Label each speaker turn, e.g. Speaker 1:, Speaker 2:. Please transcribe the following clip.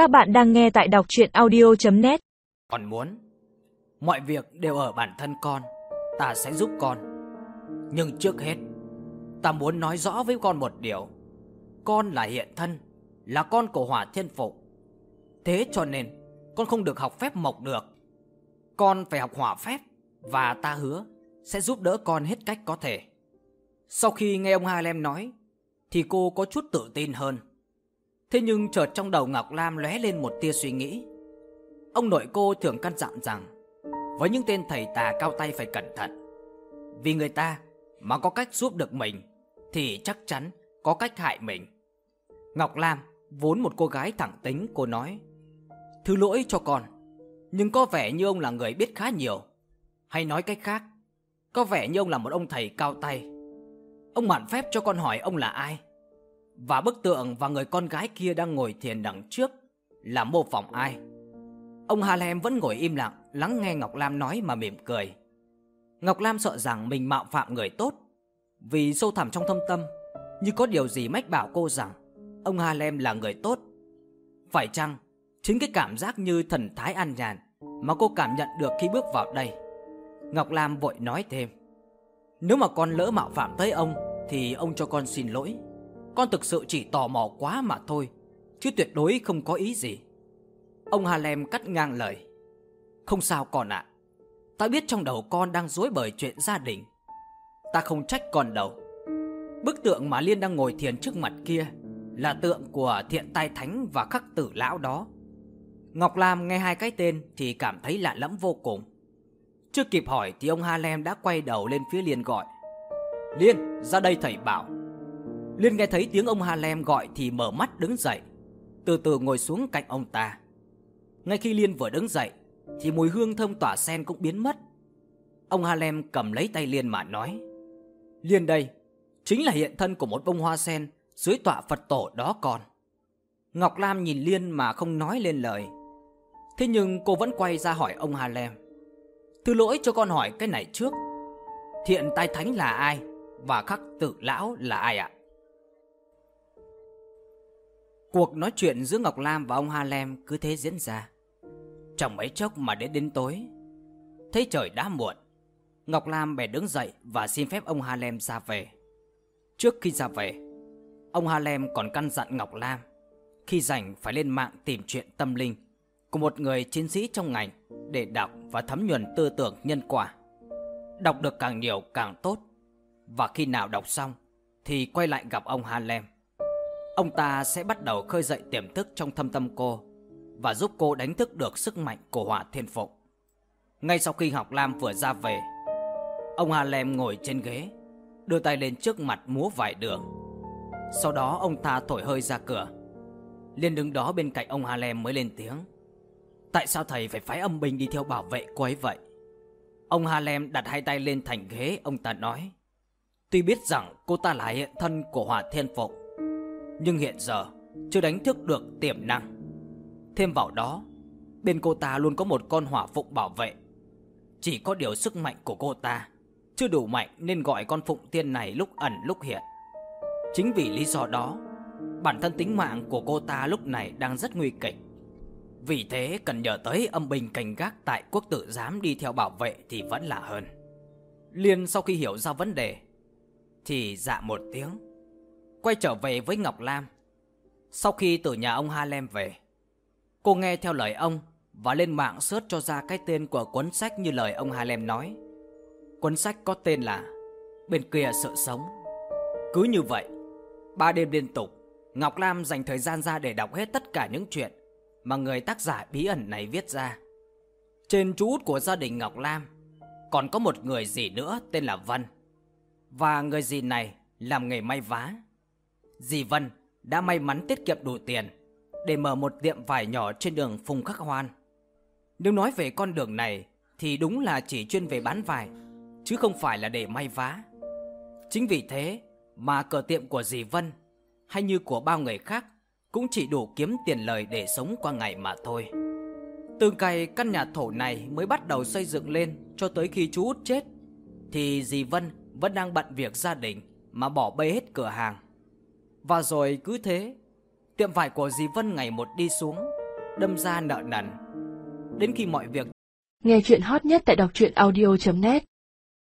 Speaker 1: Các bạn đang nghe tại đọc chuyện audio.net
Speaker 2: Con muốn, Mọi việc đều ở bản thân con, Ta sẽ giúp con. Nhưng trước hết, Ta muốn nói rõ với con một điều. Con là hiện thân, Là con của hỏa thiên phụ Thế cho nên, Con không được học phép mộc được. Con phải học hỏa phép Và ta hứa Sẽ giúp đỡ con hết cách có thể. Sau khi nghe ông Harlem nói, Thì cô có chút tự tin hơn. Thế nhưng chợt trong đầu Ngọc Lam lóe lên một tia suy nghĩ. Ông nội cô thường căn dặn rằng, với những tên thầy tà cao tay phải cẩn thận. Vì người ta mà có cách giúp được mình, thì chắc chắn có cách hại mình. Ngọc Lam vốn một cô gái thẳng tính, cô nói, Thứ lỗi cho con, Nhưng có vẻ như ông là người biết khá nhiều Hay nói cách khác, Có vẻ như ông là một ông thầy cao tay Ông mạn phép cho con hỏi ông là ai và bức tượng và người con gái kia đang ngồi thiền đằng trước là mô phỏng ai. Ông Harlem vẫn ngồi im lặng, lắng nghe Ngọc Lam nói mà mỉm cười. Ngọc Lam sợ rằng mình mạo phạm người tốt, vì sâu thẳm trong thâm tâm, như có điều gì mách bảo cô rằng ông Harlem là người tốt. Phải chăng chính cái cảm giác như thần thái an nhàn mà cô cảm nhận được khi bước vào đây. Ngọc Lam vội nói thêm, Nếu mà con lỡ mạo phạm tới ông Thì ông cho con xin lỗi con thực sự chỉ tò mò quá mà thôi, Chứ tuyệt đối không có ý gì. Ông Harlem cắt ngang lời. Không sao con ạ. Ta biết trong đầu con đang dối bời chuyện gia đình. Ta không trách con đâu. Bức tượng mà Liên đang ngồi thiền trước mặt kia Là tượng của thiện tai thánh và khắc tử lão đó. Ngọc Lam nghe hai cái tên thì cảm thấy lạ lẫm vô cùng. Chưa kịp hỏi thì ông Harlem đã quay đầu lên phía Liên gọi. Liên, ra đây thầy bảo. Liên nghe thấy tiếng ông hà lem gọi thì mở mắt đứng dậy, từ từ ngồi xuống cạnh ông ta. Ngay khi Liên vừa đứng dậy thì mùi hương thơm tỏa sen cũng biến mất. Ông hà lem cầm lấy tay Liên mà nói: "Liên đây chính là hiện thân của một bông hoa sen dưới tọa Phật tổ đó con." Ngọc Lam nhìn Liên mà không nói lên lời. Thế nhưng cô vẫn quay ra hỏi ông hà lem "Thứ lỗi cho con hỏi cái này trước. Thiện tai thánh là ai và khắc tự lão là ai ạ?" Cuộc nói chuyện giữa Ngọc Lam và ông Harlem cứ thế diễn ra. Trong mấy chốc mà đến đến tối, thấy trời đã muộn, Ngọc Lam bèn đứng dậy và xin phép ông Harlem ra về. Trước khi ra về, ông Harlem còn căn dặn Ngọc Lam khi rảnh phải lên mạng tìm chuyện tâm linh của một người chiến sĩ trong ngành để đọc và thấm nhuần tư tưởng nhân quả. Đọc được càng nhiều càng tốt và khi nào đọc xong thì quay lại gặp ông Harlem. Ông ta sẽ bắt đầu khơi dậy tiềm thức trong thâm tâm cô và giúp cô đánh thức được sức mạnh của hỏa thiên phụng. Ngay sau khi học Lam vừa ra về, ông Hà Lem ngồi trên ghế, đưa tay lên trước mặt múa vài đường. Sau đó ông ta thổi hơi ra cửa. Liên đứng đó bên cạnh ông Hà Lem mới lên tiếng. Tại sao thầy phải phái âm binh đi theo bảo vệ cô ấy vậy? Ông Hà Lem đặt hai tay lên thành ghế, ông ta nói. Tuy biết rằng cô ta là hiện thân của hỏa thiên phụng, nhưng hiện giờ chưa đánh thức được tiềm năng. Thêm vào đó, bên cô ta luôn có một con hỏa phụng bảo vệ. Chỉ có điều sức mạnh của cô ta chưa đủ mạnh nên gọi con phụng tiên này lúc ẩn lúc hiện. Chính vì lý do đó, bản thân tính mạng của cô ta lúc này đang rất nguy kịch. Vì thế cần nhờ tới âm binh cảnh gác tại quốc tử giám đi theo bảo vệ thì vẫn là hơn. Liên sau khi hiểu ra vấn đề thì dạ một tiếng quay trở về với Ngọc Lam. Sau khi từ nhà ông Harlem về, cô nghe theo lời ông và lên mạng search cho ra cái tên của cuốn sách như lời ông Harlem nói. Cuốn sách có tên là Bên kia sự sống. Cứ như vậy, ba đêm liên tục, Ngọc Lam dành thời gian ra để đọc hết tất cả những chuyện mà người tác giả bí ẩn này viết ra. Trên chú út của gia đình Ngọc Lam còn có một người gì nữa tên là Vân. Và người gì này làm nghề may vá. Dì Vân đã may mắn tiết kiệm đủ tiền để mở một tiệm vải nhỏ trên đường Phùng Khắc Hoan. Nếu nói về con đường này thì đúng là chỉ chuyên về bán vải, chứ không phải là để may vá. Chính vì thế mà cửa tiệm của dì Vân hay như của bao người khác cũng chỉ đủ kiếm tiền lời để sống qua ngày mà thôi. Từ ngày căn nhà thổ này mới bắt đầu xây dựng lên cho tới khi chú út chết thì dì Vân vẫn đang bận việc gia đình mà bỏ bê hết cửa hàng. Và rồi cứ thế, tiệm vải của dì Vân ngày một đi xuống, đâm ra nợ nần. Đến khi mọi việc
Speaker 3: Nghe chuyện hot nhất tại đọc truyện audio.net